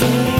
soon.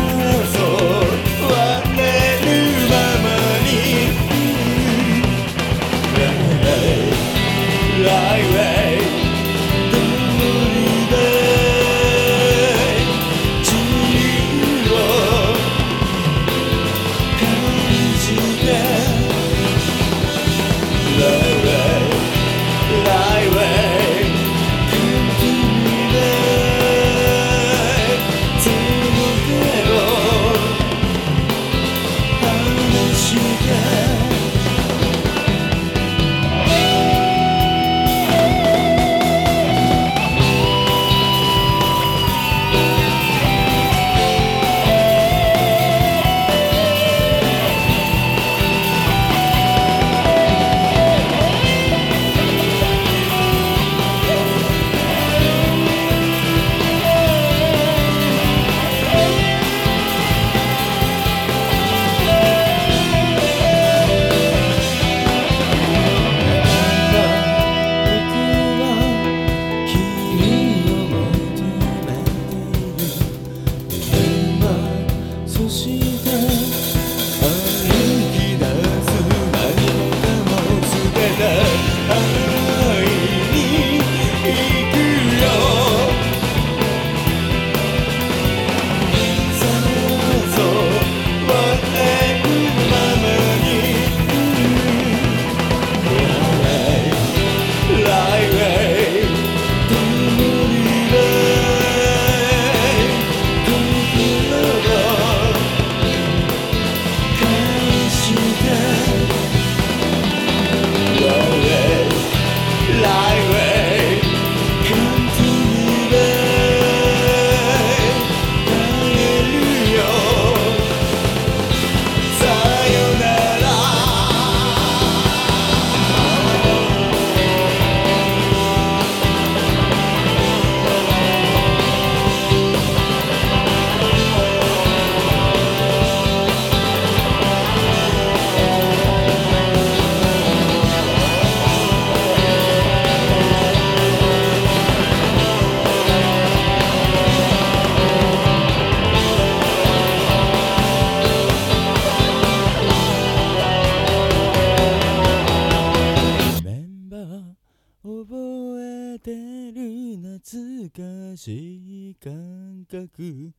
かしい感覚。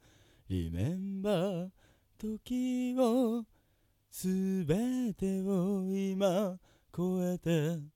リメンバー時をすべてを今超えて。